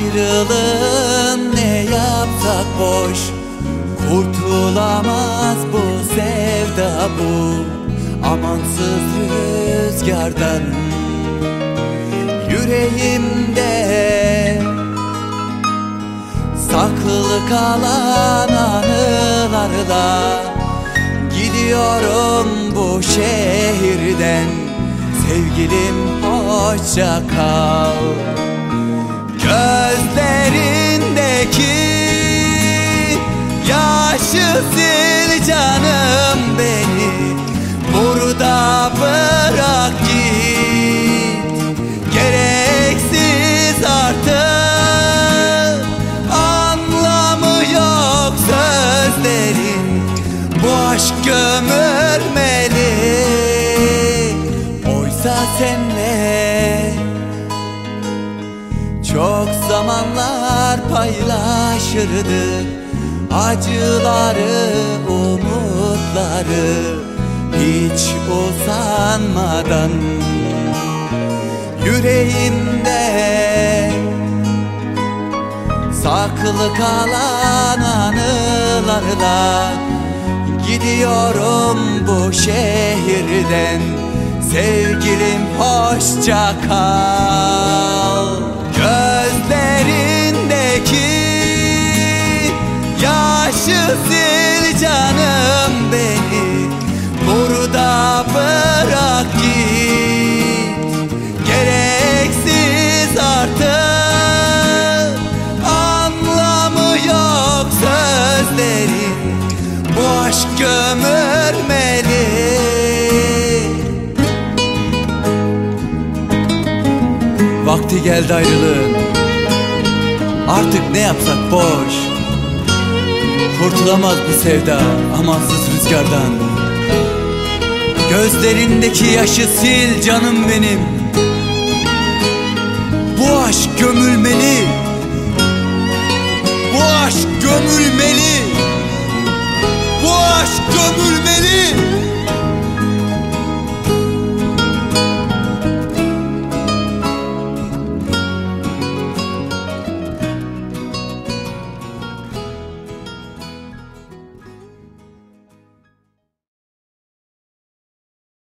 Sarılın ne yapsak boş Kurtulamaz bu sevda bu. Amansız rüzgardan Yüreğimde Saklı kalan anılarla Gidiyorum bu şehirden. Sevgilim hoşça kal Sil canım beni. Burada bırak git. Gereksiz artık. Anlamı yok sözlerin? Bu aşk gömülmeli. Oysa senle çok zamanlar paylaşırdık Acıları, umutları Hiç usanmadan Yüreğimde Saklı kalan anılarla Gidiyorum bu şehirden. Sevgilim hoşça kal sil canım beni Burada bırak git. Gereksiz artık Anlamı yok sözlerin Bu aşk gömülmeli. Vakti geldi ayrılığın Artık ne yapsak boş Kurtulamaz bu sevda amansız rüzgardan. Gözlerindeki yaşı sil canım benim. Bu aşk gömülmeli. Bu aşk gömülmeli. Bu aşk gömülmeli.